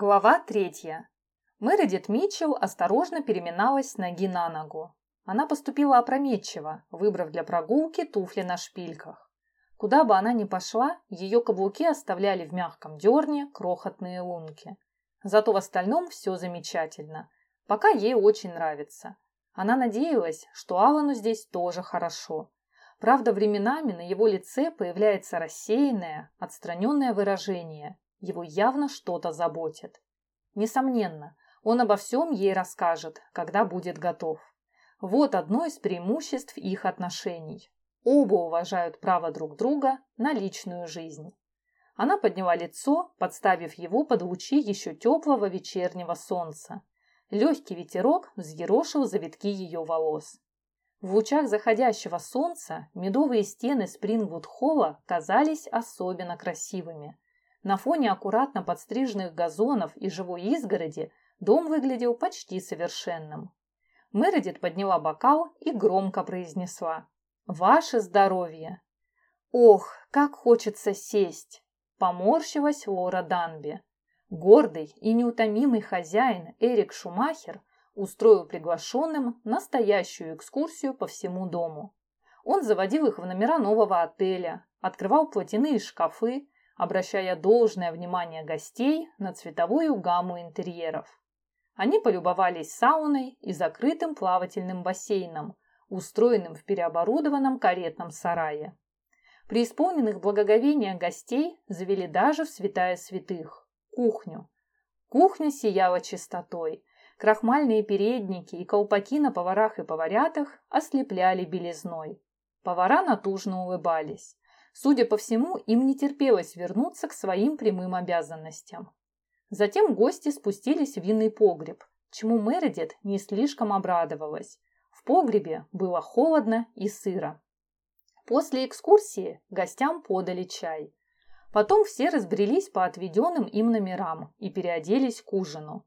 Глава третья. Мередит Митчелл осторожно переминалась с ноги на ногу. Она поступила опрометчиво, выбрав для прогулки туфли на шпильках. Куда бы она ни пошла, ее каблуки оставляли в мягком дерне крохотные лунки. Зато в остальном все замечательно. Пока ей очень нравится. Она надеялась, что Алану здесь тоже хорошо. Правда, временами на его лице появляется рассеянное, отстраненное выражение. Его явно что-то заботит. Несомненно, он обо всем ей расскажет, когда будет готов. Вот одно из преимуществ их отношений. Оба уважают право друг друга на личную жизнь. Она подняла лицо, подставив его под лучи еще теплого вечернего солнца. Легкий ветерок взъерошил завитки ее волос. В лучах заходящего солнца медовые стены Спрингвуд-холла казались особенно красивыми. На фоне аккуратно подстриженных газонов и живой изгороди дом выглядел почти совершенным. Мередит подняла бокал и громко произнесла «Ваше здоровье!» «Ох, как хочется сесть!» – поморщилась Лора Данби. Гордый и неутомимый хозяин Эрик Шумахер устроил приглашенным настоящую экскурсию по всему дому. Он заводил их в номера нового отеля, открывал платяные шкафы, обращая должное внимание гостей на цветовую гамму интерьеров. Они полюбовались сауной и закрытым плавательным бассейном, устроенным в переоборудованном каретном сарае. При исполненных благоговения гостей завели даже в святая святых – кухню. Кухня сияла чистотой. Крахмальные передники и колпаки на поварах и поварятах ослепляли белизной. Повара натужно улыбались. Судя по всему, им не терпелось вернуться к своим прямым обязанностям. Затем гости спустились в винный погреб, чему Мередит не слишком обрадовалась. В погребе было холодно и сыро. После экскурсии гостям подали чай. Потом все разбрелись по отведенным им номерам и переоделись к ужину.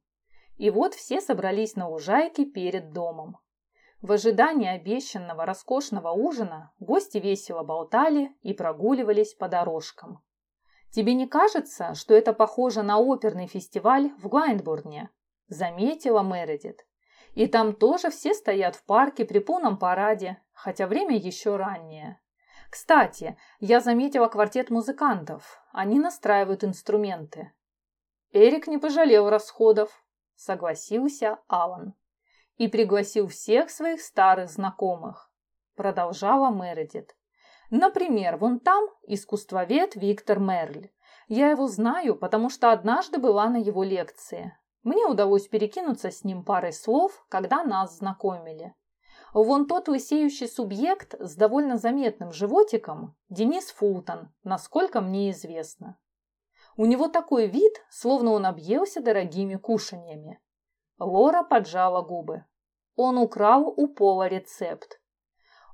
И вот все собрались на лужайке перед домом. В ожидании обещанного роскошного ужина гости весело болтали и прогуливались по дорожкам. «Тебе не кажется, что это похоже на оперный фестиваль в Глайндбурне?» – заметила Мередит. «И там тоже все стоят в парке при полном параде, хотя время еще раннее. Кстати, я заметила квартет музыкантов. Они настраивают инструменты». Эрик не пожалел расходов, согласился Алан. И пригласил всех своих старых знакомых. Продолжала Мередит. Например, вон там искусствовед Виктор Мерль. Я его знаю, потому что однажды была на его лекции. Мне удалось перекинуться с ним парой слов, когда нас знакомили. Вон тот лысеющий субъект с довольно заметным животиком – Денис Фултон, насколько мне известно. У него такой вид, словно он объелся дорогими кушаньями. Лора поджала губы. Он украл у Пола рецепт.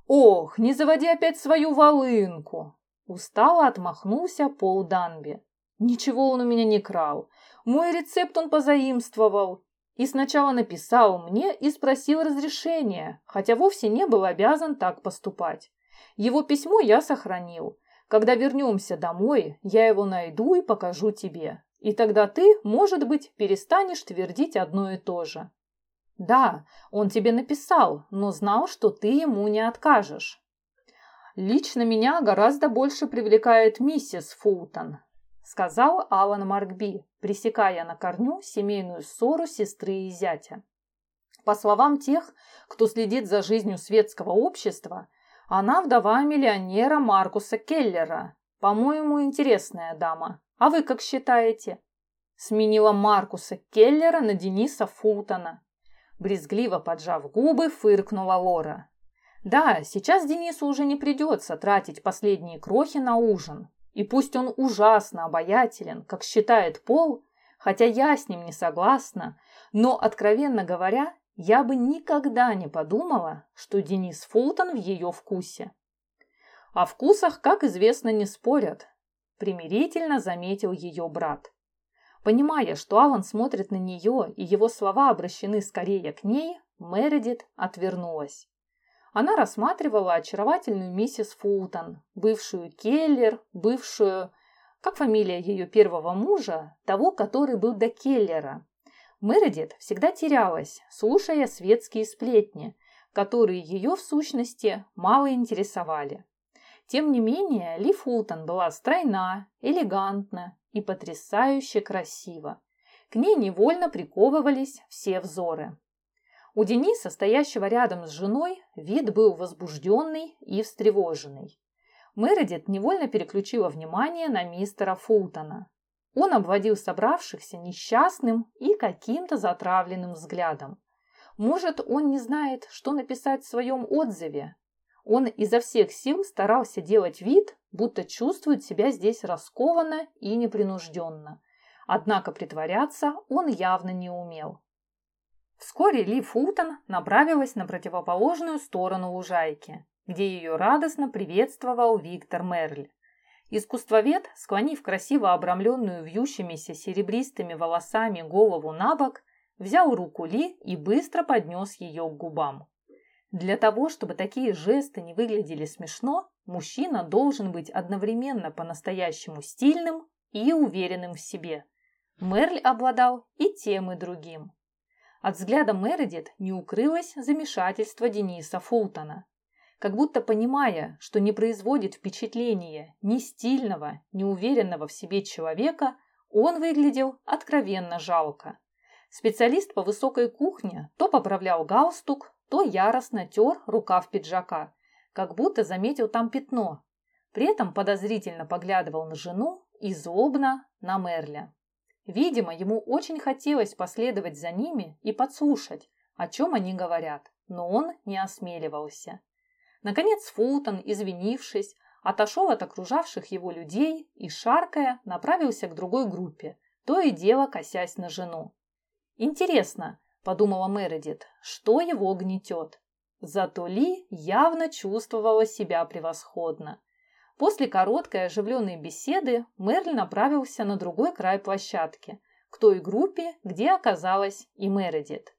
«Ох, не заводи опять свою волынку!» Устало отмахнулся Пол Данби. «Ничего он у меня не крал. Мой рецепт он позаимствовал. И сначала написал мне и спросил разрешения, хотя вовсе не был обязан так поступать. Его письмо я сохранил. Когда вернемся домой, я его найду и покажу тебе. И тогда ты, может быть, перестанешь твердить одно и то же. Да, он тебе написал, но знал, что ты ему не откажешь. Лично меня гораздо больше привлекает миссис Фултон, сказал Алан Маркби, пресекая на корню семейную ссору сестры и зятя. По словам тех, кто следит за жизнью светского общества, она вдова миллионера Маркуса Келлера. По-моему, интересная дама. А вы как считаете? Сменила Маркуса Келлера на Дениса Фултона. Брезгливо поджав губы, фыркнула Лора. Да, сейчас Денису уже не придется тратить последние крохи на ужин. И пусть он ужасно обаятелен, как считает Пол, хотя я с ним не согласна, но, откровенно говоря, я бы никогда не подумала, что Денис Фултон в ее вкусе. О вкусах, как известно, не спорят, примирительно заметил ее брат. Понимая, что Алан смотрит на нее и его слова обращены скорее к ней, Мередит отвернулась. Она рассматривала очаровательную миссис Фултон, бывшую Келлер, бывшую... как фамилия ее первого мужа, того, который был до Келлера. Мередит всегда терялась, слушая светские сплетни, которые ее, в сущности, мало интересовали. Тем не менее, Ли Фултон была стройна, элегантна и потрясающе красива. К ней невольно приковывались все взоры. У Дениса, стоящего рядом с женой, вид был возбужденный и встревоженный. Мередит невольно переключила внимание на мистера Фултона. Он обводил собравшихся несчастным и каким-то затравленным взглядом. Может, он не знает, что написать в своем отзыве. Он изо всех сил старался делать вид, будто чувствует себя здесь раскованно и непринужденно. Однако притворяться он явно не умел. Вскоре Ли Фултон направилась на противоположную сторону лужайки, где ее радостно приветствовал Виктор Мерль. Искусствовед, склонив красиво обрамленную вьющимися серебристыми волосами голову на бок, взял руку Ли и быстро поднес ее к губам. Для того, чтобы такие жесты не выглядели смешно, мужчина должен быть одновременно по-настоящему стильным и уверенным в себе. Мерль обладал и тем, и другим. От взгляда Мередит не укрылось замешательство Дениса Фултона. Как будто понимая, что не производит впечатления ни стильного, ни уверенного в себе человека, он выглядел откровенно жалко. Специалист по высокой кухне то поправлял галстук, то яростно тер рукав пиджака, как будто заметил там пятно. При этом подозрительно поглядывал на жену и злобно на Мерля. Видимо, ему очень хотелось последовать за ними и подслушать, о чем они говорят, но он не осмеливался. Наконец Фултон, извинившись, отошел от окружавших его людей и, шаркая, направился к другой группе, то и дело косясь на жену. «Интересно», – подумала Мередит, – «что его гнетет?» Зато Ли явно чувствовала себя превосходно. После короткой оживленной беседы Мерль направился на другой край площадки, к той группе, где оказалась и Мередит.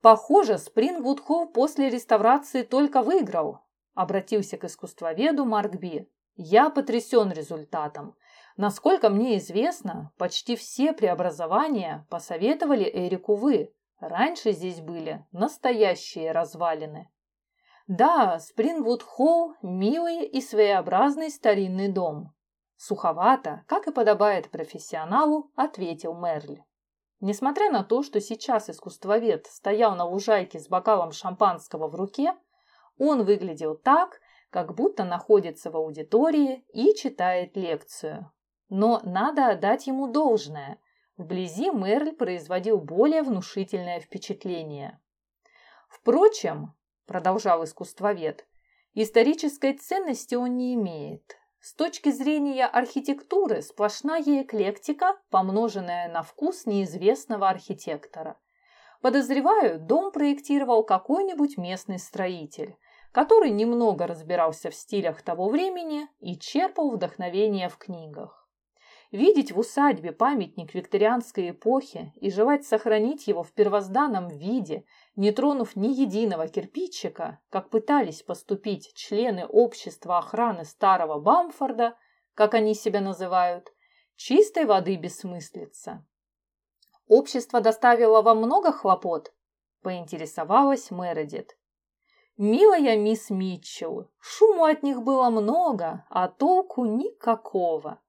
«Похоже, Спрингвуд Холл после реставрации только выиграл», – обратился к искусствоведу Марк Би. «Я потрясен результатом. Насколько мне известно, почти все преобразования посоветовали Эрику вы. Раньше здесь были настоящие развалины. Да, Спрингвуд Холл – милый и своеобразный старинный дом. Суховато, как и подобает профессионалу, ответил Мерли. Несмотря на то, что сейчас искусствовед стоял на лужайке с бокалом шампанского в руке, он выглядел так, как будто находится в аудитории и читает лекцию. Но надо отдать ему должное. Вблизи Мерль производил более внушительное впечатление. Впрочем, продолжал искусствовед, исторической ценности он не имеет. С точки зрения архитектуры сплошная эклектика, помноженная на вкус неизвестного архитектора. Подозреваю, дом проектировал какой-нибудь местный строитель, который немного разбирался в стилях того времени и черпал вдохновение в книгах. Видеть в усадьбе памятник викторианской эпохи и желать сохранить его в первозданном виде, не тронув ни единого кирпичика, как пытались поступить члены общества охраны старого Бамфорда, как они себя называют, чистой воды бессмыслица. Общество доставило вам много хлопот? Поинтересовалась Мередит. Милая мисс Митчелл, шуму от них было много, а толку никакого.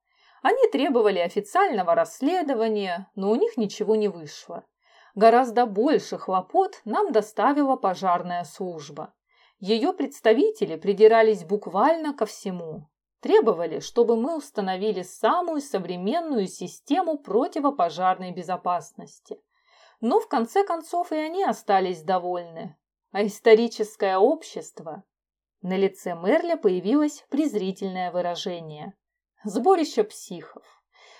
Они требовали официального расследования, но у них ничего не вышло. Гораздо больше хлопот нам доставила пожарная служба. Ее представители придирались буквально ко всему. Требовали, чтобы мы установили самую современную систему противопожарной безопасности. Но в конце концов и они остались довольны. А историческое общество... На лице Мерля появилось презрительное выражение. Сборище психов.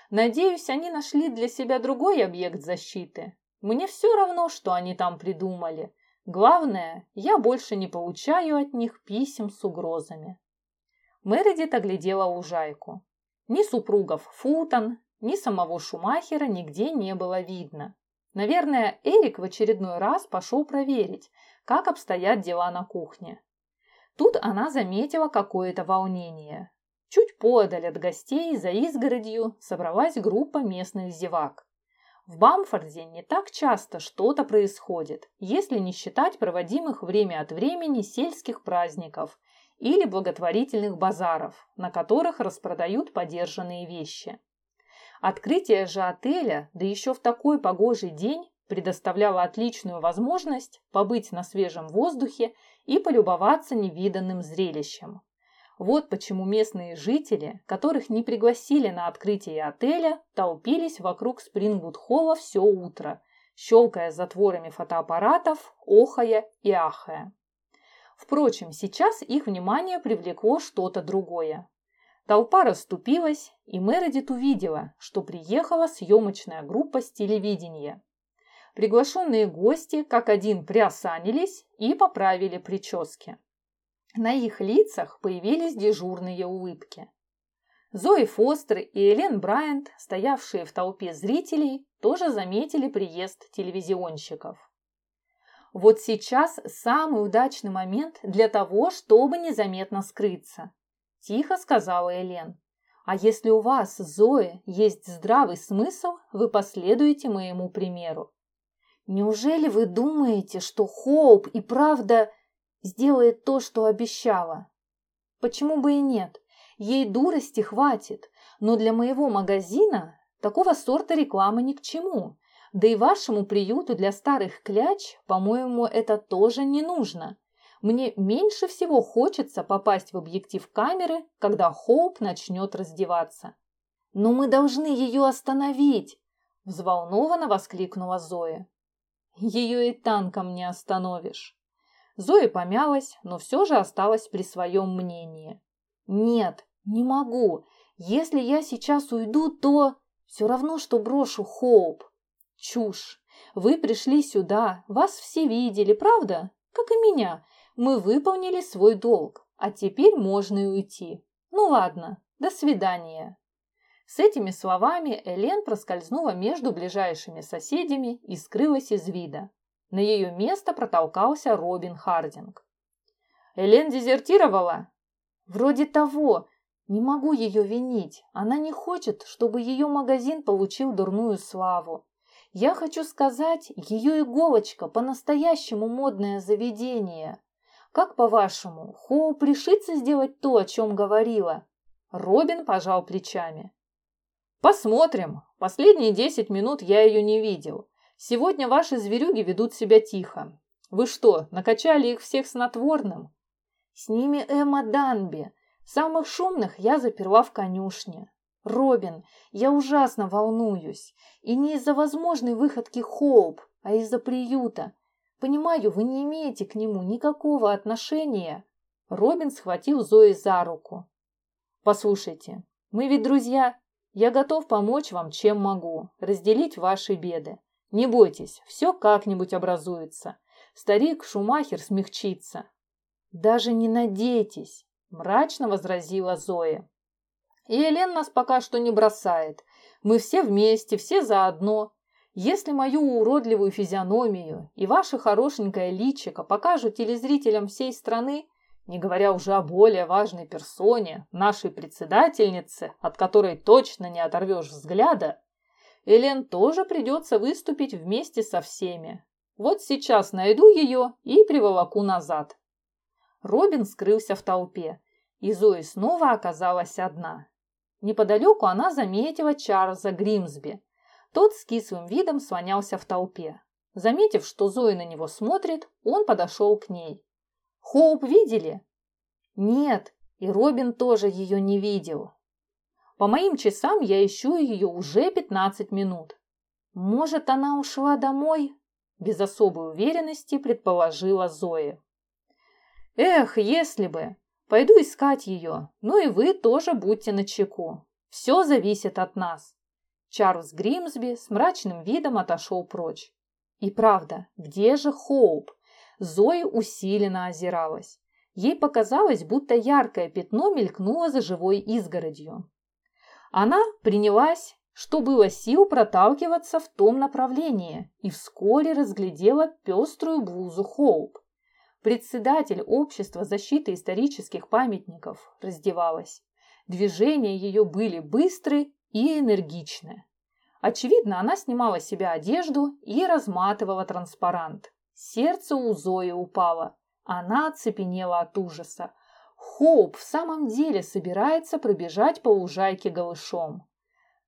Надеюсь, они нашли для себя другой объект защиты. Мне все равно, что они там придумали. Главное, я больше не получаю от них писем с угрозами. Мередит оглядела ужайку. Ни супругов Фултон, ни самого Шумахера нигде не было видно. Наверное, Эрик в очередной раз пошел проверить, как обстоят дела на кухне. Тут она заметила какое-то волнение. Чуть подаль от гостей за изгородью собралась группа местных зевак. В Бамфорде не так часто что-то происходит, если не считать проводимых время от времени сельских праздников или благотворительных базаров, на которых распродают подержанные вещи. Открытие же отеля, да еще в такой погожий день, предоставляло отличную возможность побыть на свежем воздухе и полюбоваться невиданным зрелищем. Вот почему местные жители, которых не пригласили на открытие отеля, толпились вокруг Спрингвуд-холла все утро, щелкая затворами фотоаппаратов, охая и ахая. Впрочем, сейчас их внимание привлекло что-то другое. Толпа расступилась, и Мередит увидела, что приехала съемочная группа с телевидения. Приглашенные гости как один приосанились и поправили прически. На их лицах появились дежурные улыбки. Зои Фостер и Элен Брайант, стоявшие в толпе зрителей, тоже заметили приезд телевизионщиков. Вот сейчас самый удачный момент для того, чтобы незаметно скрыться, тихо сказала Элен. А если у вас, Зои, есть здравый смысл, вы последуете моему примеру. Неужели вы думаете, что Хоуп и правда сделает то, что обещала? Почему бы и нет? Ей дурости хватит, но для моего магазина такого сорта рекламы ни к чему. Да и вашему приюту для старых кляч, по-моему, это тоже не нужно. Мне меньше всего хочется попасть в объектив камеры, когда Хоуп начнет раздеваться. «Но мы должны ее остановить!» – взволнованно воскликнула Зоя. «Ее и танком не остановишь». Зоя помялась, но все же осталась при своем мнении. «Нет, не могу. Если я сейчас уйду, то все равно, что брошу Хоуп. Чушь. Вы пришли сюда, вас все видели, правда? Как и меня. Мы выполнили свой долг, а теперь можно и уйти. Ну ладно, до свидания. С этими словами Элен проскользнула между ближайшими соседями и скрылась из вида. На ее место протолкался Робин Хардинг. «Элен дезертировала?» «Вроде того. Не могу ее винить. Она не хочет, чтобы ее магазин получил дурную славу. Я хочу сказать, ее иголочка по-настоящему модное заведение. Как по-вашему, Хоу решится сделать то, о чем говорила? Робин пожал плечами. Посмотрим. Последние десять минут я ее не видел. Сегодня ваши зверюги ведут себя тихо. Вы что, накачали их всех снотворным? С ними Эмма Данби. Самых шумных я заперла в конюшне. «Робин, я ужасно волнуюсь. И не из-за возможной выходки Хоуп, а из-за приюта. Понимаю, вы не имеете к нему никакого отношения». Робин схватил Зои за руку. «Послушайте, мы ведь друзья. Я готов помочь вам, чем могу, разделить ваши беды. Не бойтесь, все как-нибудь образуется. Старик Шумахер смягчится». «Даже не надейтесь», – мрачно возразила Зоя. И Елен нас пока что не бросает. Мы все вместе, все заодно. Если мою уродливую физиономию и ваше хорошенькое личико покажут телезрителям всей страны, не говоря уже о более важной персоне, нашей председательнице, от которой точно не оторвешь взгляда, Элен тоже придется выступить вместе со всеми. Вот сейчас найду ее и приволоку назад. Робин скрылся в толпе, и Зои снова оказалась одна. Неподалеку она заметила Чарльза Гримсби. Тот с кислым видом слонялся в толпе. Заметив, что Зоя на него смотрит, он подошел к ней. «Хоуп видели?» «Нет, и Робин тоже ее не видел. По моим часам я ищу ее уже 15 минут. Может, она ушла домой?» Без особой уверенности предположила Зоя. «Эх, если бы! Пойду искать ее, ну и вы тоже будьте начеку. Все зависит от нас. Чарльз Гримсби с мрачным видом отошел прочь. И правда, где же Хоуп? Зои усиленно озиралась. Ей показалось, будто яркое пятно мелькнуло за живой изгородью. Она принялась, что было сил, проталкиваться в том направлении и вскоре разглядела пеструю блузу Хоуп. Председатель Общества защиты исторических памятников раздевалась. Движения ее были быстры и энергичны. Очевидно, она снимала с себя одежду и разматывала транспарант. Сердце у Зои упало. Она оцепенела от ужаса. Хоуп в самом деле собирается пробежать по лужайке голышом.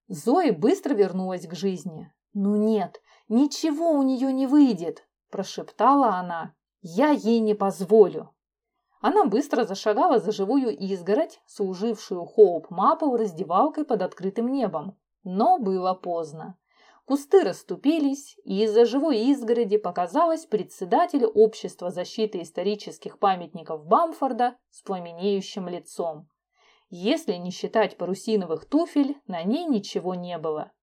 Зои быстро вернулась к жизни. «Ну нет, ничего у нее не выйдет», – прошептала она. «Я ей не позволю». Она быстро зашагала за живую изгородь, служившую Хоуп Маппл раздевалкой под открытым небом. Но было поздно. Кусты расступились, и из-за живой изгороди показалась председатель Общества защиты исторических памятников Бамфорда с пламенеющим лицом. Если не считать парусиновых туфель, на ней ничего не было.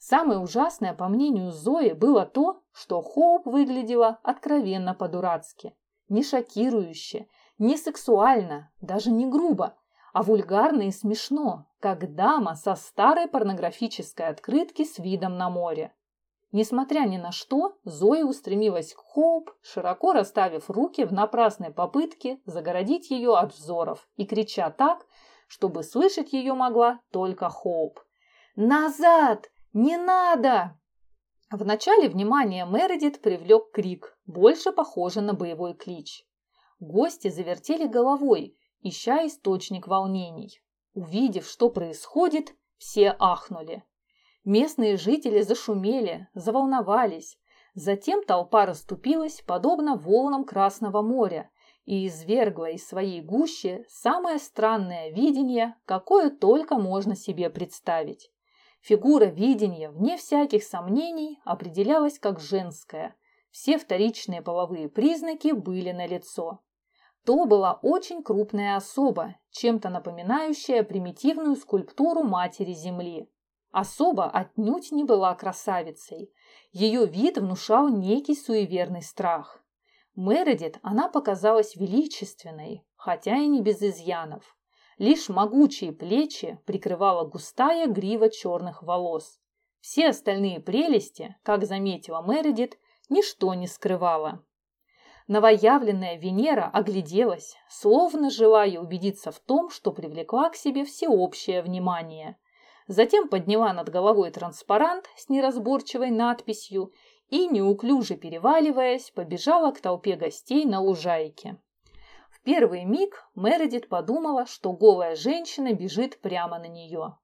Самое ужасное, по мнению Зои, было то, что Хоуп выглядела откровенно по-дурацки. Не шокирующе, не сексуально, даже не грубо, а вульгарно и смешно, как дама со старой порнографической открытки с видом на море. Несмотря ни на что, Зоя устремилась к Хоуп, широко расставив руки в напрасной попытке загородить ее от взоров и крича так, чтобы слышать ее могла только Хоуп. «Назад! Не надо!» Вначале внимание Мередит привлек крик, больше похожий на боевой клич. Гости завертели головой, ища источник волнений. Увидев, что происходит, все ахнули. Местные жители зашумели, заволновались. Затем толпа расступилась, подобно волнам Красного моря, и извергла из своей гущи самое странное видение, какое только можно себе представить. Фигура видения, вне всяких сомнений, определялась как женская. Все вторичные половые признаки были налицо. То была очень крупная особа, чем-то напоминающая примитивную скульптуру Матери Земли. Особа отнюдь не была красавицей. Ее вид внушал некий суеверный страх. Мередит она показалась величественной, хотя и не без изъянов. Лишь могучие плечи прикрывала густая грива черных волос. Все остальные прелести, как заметила Мередит, ничто не скрывало. Новоявленная Венера огляделась, словно желая убедиться в том, что привлекла к себе всеобщее внимание. Затем подняла над головой транспарант с неразборчивой надписью и, неуклюже переваливаясь, побежала к толпе гостей на лужайке. В первый миг Мередит подумала, что голая женщина бежит прямо на нее.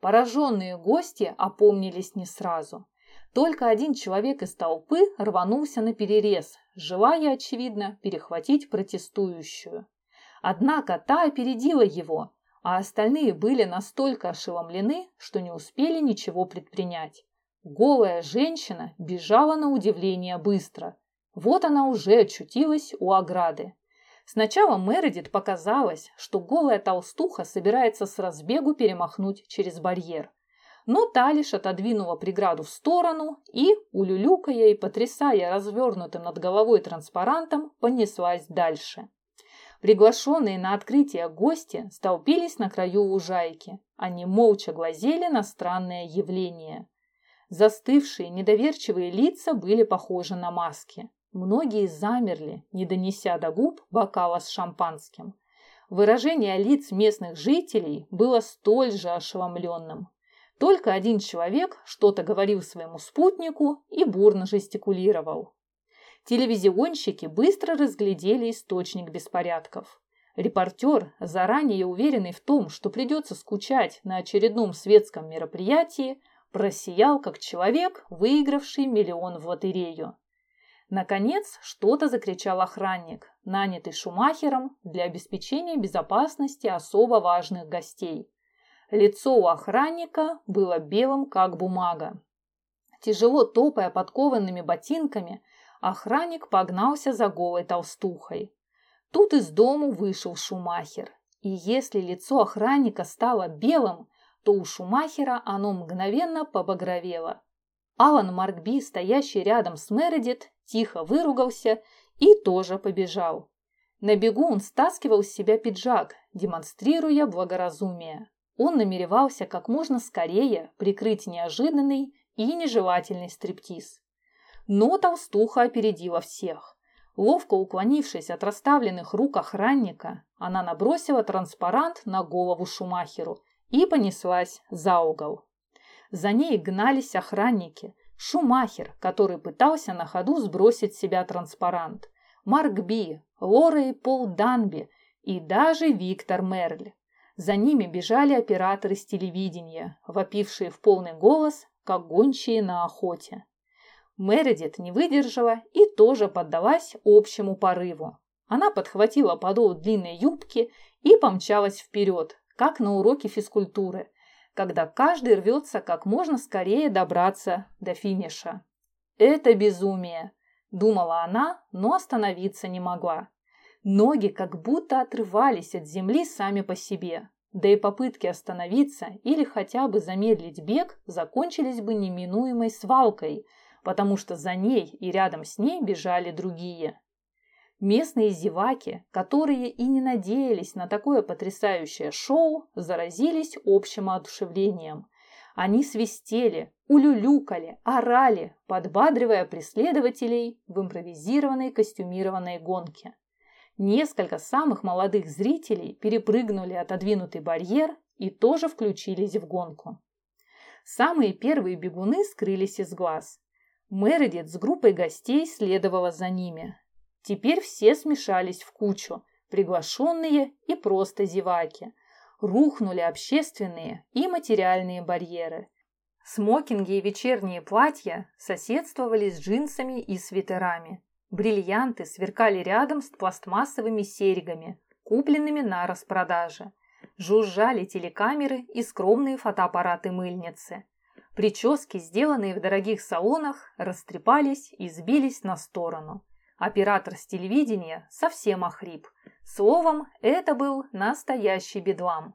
Пораженные гости опомнились не сразу. Только один человек из толпы рванулся на перерез, желая, очевидно, перехватить протестующую. Однако та опередила его, а остальные были настолько ошеломлены, что не успели ничего предпринять. Голая женщина бежала на удивление быстро. Вот она уже очутилась у ограды. Сначала Мередит показалось, что голая толстуха собирается с разбегу перемахнуть через барьер – но та лишь отодвинула преграду в сторону и, улюлюкая и потрясая развернутым над головой транспарантом, понеслась дальше. Приглашенные на открытие гости столпились на краю лужайки. Они молча глазели на странное явление. Застывшие недоверчивые лица были похожи на маски. Многие замерли, не донеся до губ бокала с шампанским. Выражение лиц местных жителей было столь же ошеломленным. Только один человек что-то говорил своему спутнику и бурно жестикулировал. Телевизионщики быстро разглядели источник беспорядков. Репортер, заранее уверенный в том, что придется скучать на очередном светском мероприятии, просиял как человек, выигравший миллион в лотерею. Наконец, что-то закричал охранник, нанятый Шумахером для обеспечения безопасности особо важных гостей. Лицо у охранника было белым, как бумага. Тяжело топая подкованными ботинками, охранник погнался за голой толстухой. Тут из дому вышел Шумахер. И если лицо охранника стало белым, то у Шумахера оно мгновенно побагровело. Алан Маркби, стоящий рядом с Мередит, тихо выругался и тоже побежал. На бегу он стаскивал с себя пиджак, демонстрируя благоразумие. Он намеревался как можно скорее прикрыть неожиданный и нежелательный стриптиз. Но толстуха опередила всех. Ловко уклонившись от расставленных рук охранника, она набросила транспарант на голову Шумахеру и понеслась за угол. За ней гнались охранники. Шумахер, который пытался на ходу сбросить с себя транспарант. Марк Би, Лора и Пол Данби и даже Виктор Мерль. За ними бежали операторы с телевидения, вопившие в полный голос, как гончие на охоте. Мередит не выдержала и тоже поддалась общему порыву. Она подхватила подол длинной юбки и помчалась вперед, как на уроке физкультуры, когда каждый рвется как можно скорее добраться до финиша. «Это безумие», – думала она, но остановиться не могла. Ноги как будто отрывались от земли сами по себе, да и попытки остановиться или хотя бы замедлить бег закончились бы неминуемой свалкой, потому что за ней и рядом с ней бежали другие. Местные зеваки, которые и не надеялись на такое потрясающее шоу, заразились общим одушевлением. Они свистели, улюлюкали, орали, подбадривая преследователей в импровизированной костюмированной гонке. Несколько самых молодых зрителей перепрыгнули отодвинутый барьер и тоже включились в гонку. Самые первые бегуны скрылись из глаз. Мередит с группой гостей следовала за ними, Теперь все смешались в кучу, приглашенные и просто зеваки. Рухнули общественные и материальные барьеры. Смокинги и вечерние платья соседствовали с джинсами и свитерами. Бриллианты сверкали рядом с пластмассовыми серьгами, купленными на распродаже. Жужжали телекамеры и скромные фотоаппараты-мыльницы. Прически, сделанные в дорогих салонах, растрепались и сбились на сторону. Оператор с телевидения совсем охрип. Словом, это был настоящий бедлам.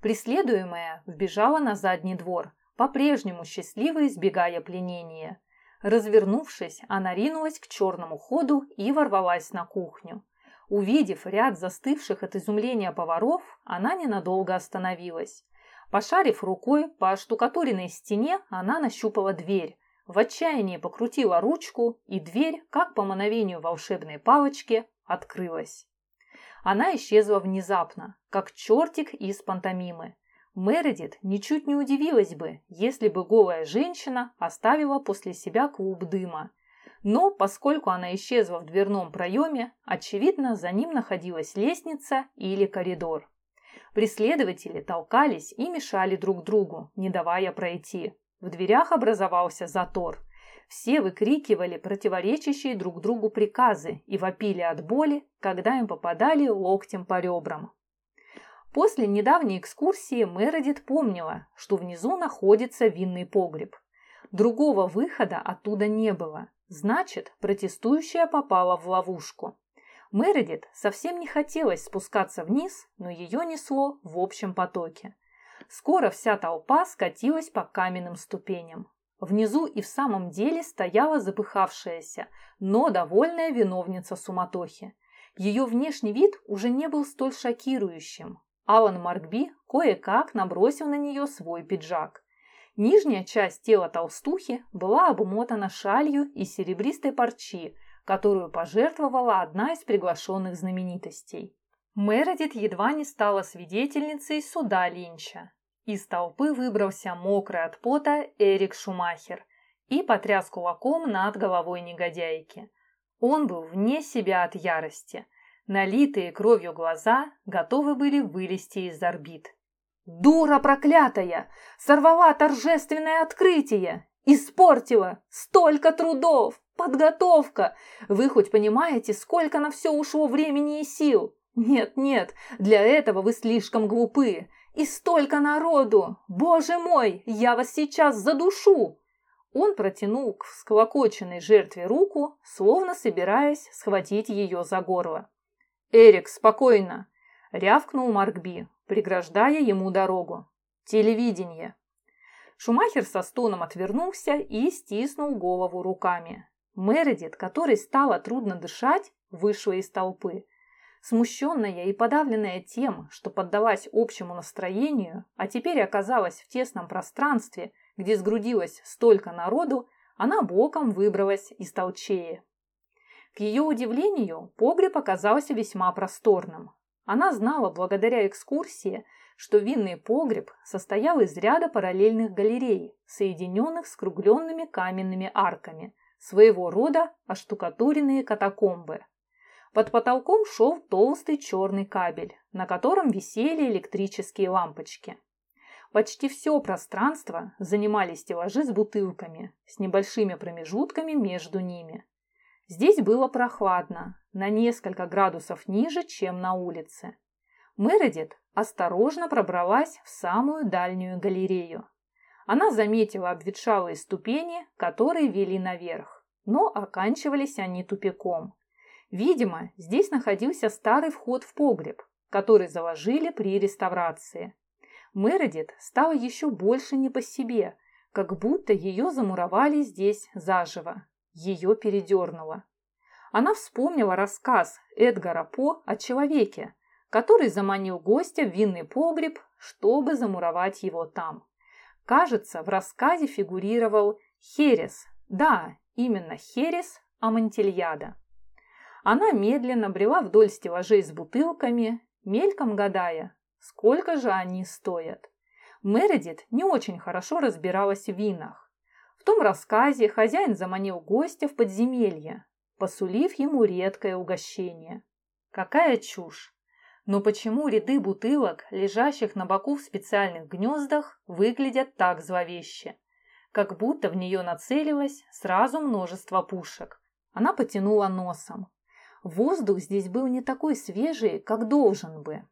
Преследуемая вбежала на задний двор, по-прежнему счастливо избегая пленения. Развернувшись, она ринулась к черному ходу и ворвалась на кухню. Увидев ряд застывших от изумления поваров, она ненадолго остановилась. Пошарив рукой по штукатуренной стене, она нащупала дверь, в отчаянии покрутила ручку, и дверь, как по мановению волшебной палочки, открылась. Она исчезла внезапно, как чертик из пантомимы. Мередит ничуть не удивилась бы, если бы голая женщина оставила после себя клуб дыма. Но поскольку она исчезла в дверном проеме, очевидно, за ним находилась лестница или коридор. Преследователи толкались и мешали друг другу, не давая пройти. В дверях образовался затор. Все выкрикивали противоречащие друг другу приказы и вопили от боли, когда им попадали локтем по ребрам. После недавней экскурсии Мередит помнила, что внизу находится винный погреб. Другого выхода оттуда не было. Значит, протестующая попала в ловушку. Мередит совсем не хотелось спускаться вниз, но ее несло в общем потоке. Скоро вся толпа скатилась по каменным ступеням. Внизу и в самом деле стояла запыхавшаяся, но довольная виновница суматохи. Ее внешний вид уже не был столь шокирующим. Алан Маркби кое-как набросил на нее свой пиджак. Нижняя часть тела толстухи была обмотана шалью из серебристой парчи, которую пожертвовала одна из приглашенных знаменитостей. Мередит едва не стала свидетельницей суда Линча. Из толпы выбрался мокрый от пота Эрик Шумахер и потряс кулаком над головой негодяйки. Он был вне себя от ярости. Налитые кровью глаза готовы были вылезти из орбит. «Дура проклятая! Сорвала торжественное открытие! Испортила! Столько трудов! Подготовка! Вы хоть понимаете, сколько на все ушло времени и сил? Нет, нет, для этого вы слишком глупы. И столько народу! Боже мой, я вас сейчас задушу!» Он протянул к всклокоченной жертве руку, словно собираясь схватить ее за горло. «Эрик, спокойно!» – рявкнул Маркби, преграждая ему дорогу. «Телевидение!» Шумахер со стоном отвернулся и стиснул голову руками. Мередит, которой стало трудно дышать, вышла из толпы. Смущенная и подавленная тем, что поддалась общему настроению, а теперь оказалась в тесном пространстве, где сгрудилось столько народу, она боком выбралась из толчеи. К ее удивлению, погреб оказался весьма просторным. Она знала благодаря экскурсии, что винный погреб состоял из ряда параллельных галерей, соединенных скругленными каменными арками, своего рода оштукатуренные катакомбы. Под потолком шел толстый черный кабель, на котором висели электрические лампочки. Почти все пространство занимали стеллажи с бутылками, с небольшими промежутками между ними. Здесь было прохладно, на несколько градусов ниже, чем на улице. Мередит осторожно пробралась в самую дальнюю галерею. Она заметила обветшалые ступени, которые вели наверх, но оканчивались они тупиком. Видимо, здесь находился старый вход в погреб, который заложили при реставрации. Мередит стала еще больше не по себе, как будто ее замуровали здесь заживо. Ее передернуло. Она вспомнила рассказ Эдгара По о человеке, который заманил гостя в винный погреб, чтобы замуровать его там. Кажется, в рассказе фигурировал Херес. Да, именно Херес Амантильяда. Она медленно брела вдоль стеллажей с бутылками, мельком гадая, сколько же они стоят. Мередит не очень хорошо разбиралась в винах. В том рассказе хозяин заманил гостя в подземелье, посулив ему редкое угощение. Какая чушь! Но почему ряды бутылок, лежащих на боку в специальных гнездах, выглядят так зловеще? Как будто в нее нацелилось сразу множество пушек. Она потянула носом. Воздух здесь был не такой свежий, как должен бы.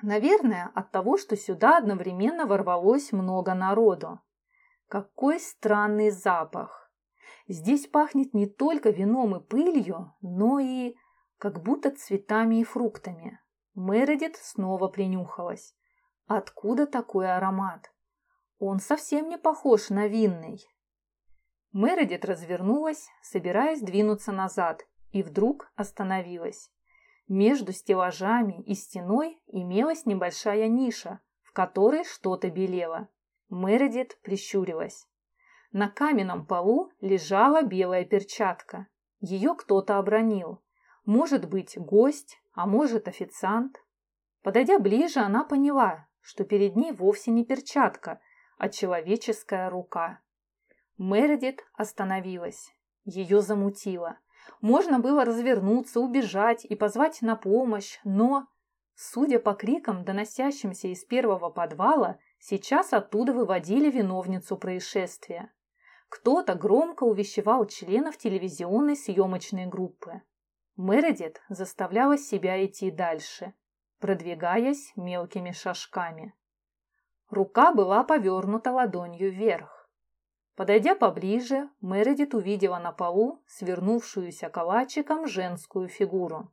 Наверное, от того, что сюда одновременно ворвалось много народу. Какой странный запах! Здесь пахнет не только вином и пылью, но и как будто цветами и фруктами. Мередит снова принюхалась. Откуда такой аромат? Он совсем не похож на винный. Мередит развернулась, собираясь двинуться назад, и вдруг остановилась. Между стеллажами и стеной имелась небольшая ниша, в которой что-то белело. Мередит прищурилась. На каменном полу лежала белая перчатка. Ее кто-то обронил. Может быть, гость, а может, официант. Подойдя ближе, она поняла, что перед ней вовсе не перчатка, а человеческая рука. Мередит остановилась. Ее замутило. Можно было развернуться, убежать и позвать на помощь, но, судя по крикам, доносящимся из первого подвала, сейчас оттуда выводили виновницу происшествия. Кто-то громко увещевал членов телевизионной съемочной группы. Мередит заставляла себя идти дальше, продвигаясь мелкими шажками. Рука была повернута ладонью вверх. Подойдя поближе, Мередит увидела на полу свернувшуюся калачиком женскую фигуру.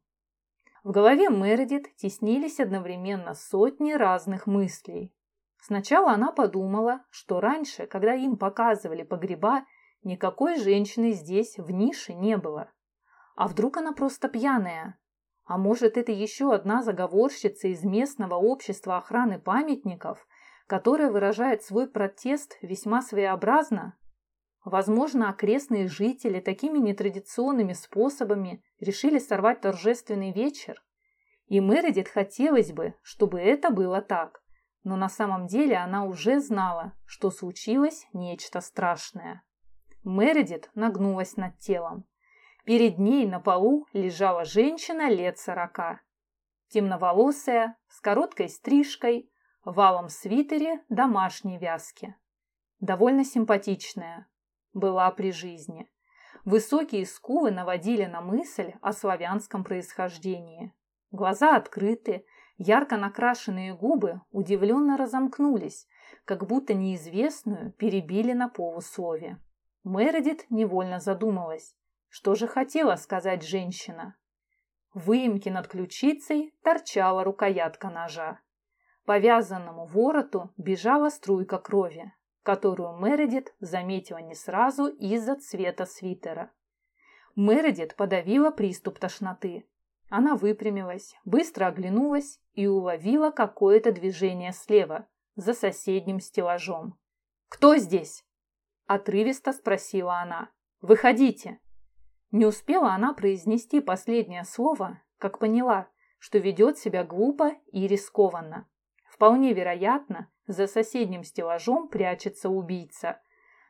В голове Мередит теснились одновременно сотни разных мыслей. Сначала она подумала, что раньше, когда им показывали погреба, никакой женщины здесь в нише не было. А вдруг она просто пьяная? А может, это еще одна заговорщица из местного общества охраны памятников, которая выражает свой протест весьма своеобразно. Возможно, окрестные жители такими нетрадиционными способами решили сорвать торжественный вечер. И Мередит хотелось бы, чтобы это было так. Но на самом деле она уже знала, что случилось нечто страшное. Мередит нагнулась над телом. Перед ней на полу лежала женщина лет сорока. Темноволосая, с короткой стрижкой, валом свитере домашней вязки. Довольно симпатичная, была при жизни. Высокие скулы наводили на мысль о славянском происхождении. Глаза открыты, ярко накрашенные губы удивленно разомкнулись, как будто неизвестную перебили на полуслове. Мередит невольно задумалась, что же хотела сказать женщина. В выемке над ключицей торчала рукоятка ножа. По вязанному вороту бежала струйка крови, которую Мередит заметила не сразу из-за цвета свитера. Мередит подавила приступ тошноты. Она выпрямилась, быстро оглянулась и уловила какое-то движение слева, за соседним стеллажом. «Кто здесь?» – отрывисто спросила она. «Выходите!» Не успела она произнести последнее слово, как поняла, что ведет себя глупо и рискованно. Вполне вероятно, за соседним стеллажом прячется убийца.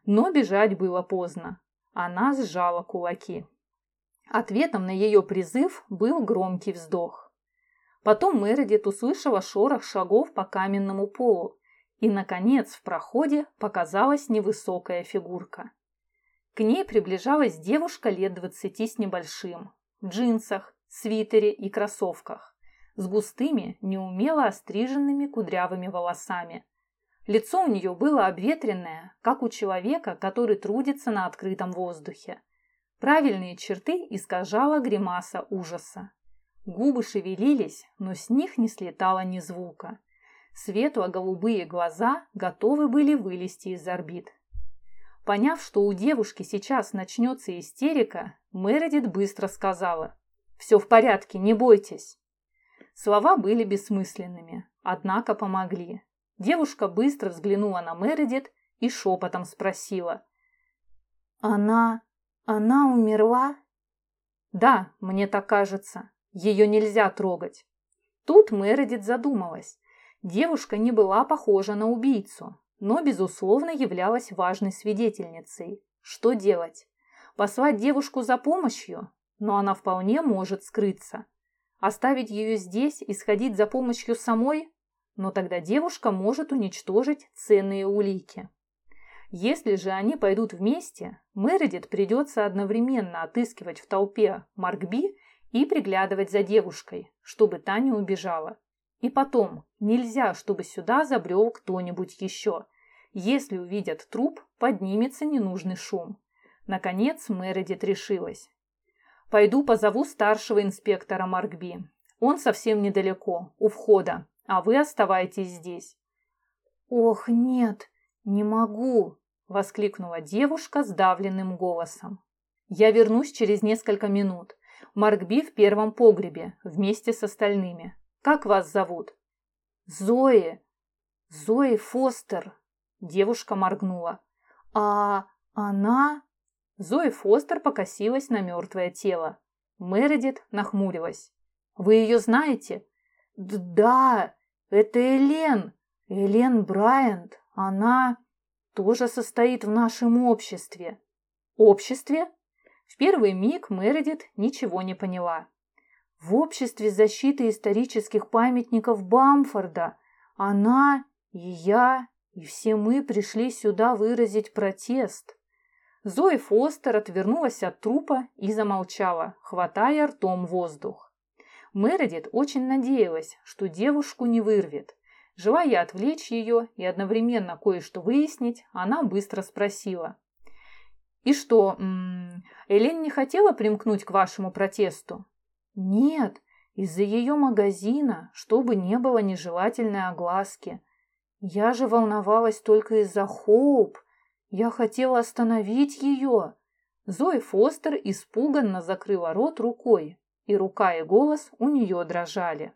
Но бежать было поздно. Она сжала кулаки. Ответом на ее призыв был громкий вздох. Потом Мередит услышала шорох шагов по каменному полу, и, наконец, в проходе показалась невысокая фигурка. К ней приближалась девушка лет двадцати с небольшим, в джинсах, свитере и кроссовках, с густыми, неумело остриженными кудрявыми волосами. Лицо у нее было обветренное, как у человека, который трудится на открытом воздухе. Правильные черты искажала гримаса ужаса. Губы шевелились, но с них не слетало ни звука. Светло-голубые глаза готовы были вылезти из орбит. Поняв, что у девушки сейчас начнется истерика, Мередит быстро сказала «Все в порядке, не бойтесь». Слова были бессмысленными, однако помогли. Девушка быстро взглянула на Мередит и шепотом спросила «Она... она умерла?» «Да, мне так кажется. Ее нельзя трогать». Тут Мередит задумалась. Девушка не была похожа на убийцу, но, безусловно, являлась важной свидетельницей. Что делать? Послать девушку за помощью? Но она вполне может скрыться. Оставить ее здесь и сходить за помощью самой? Но тогда девушка может уничтожить ценные улики. Если же они пойдут вместе, Мередит придется одновременно отыскивать в толпе Маркби и приглядывать за девушкой, чтобы та не убежала. И потом, нельзя, чтобы сюда забрел кто-нибудь еще. Если увидят труп, поднимется ненужный шум. Наконец Мередит решилась. «Пойду позову старшего инспектора Маркби. Он совсем недалеко, у входа, а вы оставайтесь здесь». «Ох, нет, не могу!» – воскликнула девушка сдавленным голосом. «Я вернусь через несколько минут. Маркби в первом погребе, вместе с остальными. Как вас зовут?» «Зои! Зои Фостер!» Девушка моргнула. «А она...» Зои Фостер покосилась на мертвое тело. Мередит нахмурилась. «Вы ее знаете?» «Да, это Элен. Элен Брайант. Она тоже состоит в нашем обществе». «Обществе?» В первый миг Мередит ничего не поняла в обществе защиты исторических памятников Бамфорда. Она и я, и все мы пришли сюда выразить протест. Зои Фостер отвернулась от трупа и замолчала, хватая ртом воздух. Мередит очень надеялась, что девушку не вырвет. Желая отвлечь ее и одновременно кое-что выяснить, она быстро спросила. «И что, Элен не хотела примкнуть к вашему протесту?» Нет, из-за ее магазина, чтобы не было нежелательной огласки. Я же волновалась только из-за Хоуп. Я хотела остановить ее. Зои Фостер испуганно закрыла рот рукой, и рука и голос у нее дрожали.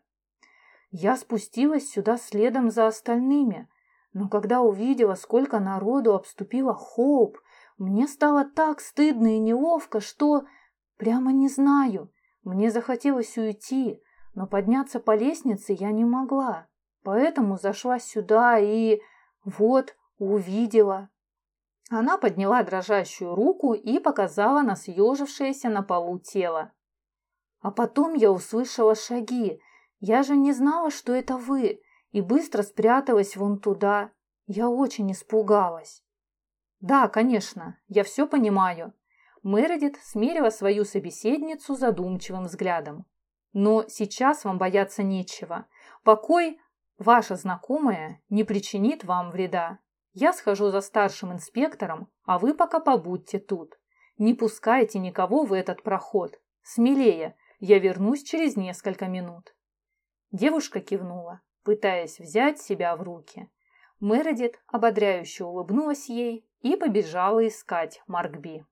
Я спустилась сюда следом за остальными, но когда увидела, сколько народу обступила Хоуп, мне стало так стыдно и неловко, что... Прямо не знаю, мне захотелось уйти, но подняться по лестнице я не могла, поэтому зашла сюда и... вот, увидела. Она подняла дрожащую руку и показала на съежившееся на полу тело. А потом я услышала шаги. Я же не знала, что это вы, и быстро спряталась вон туда. Я очень испугалась. Да, конечно, я все понимаю. Мередит смерила свою собеседницу задумчивым взглядом. «Но сейчас вам бояться нечего. Покой, ваша знакомая, не причинит вам вреда. Я схожу за старшим инспектором, а вы пока побудьте тут. Не пускайте никого в этот проход. Смелее, я вернусь через несколько минут». Девушка кивнула, пытаясь взять себя в руки. Мередит ободряюще улыбнулась ей и побежала искать Маркби.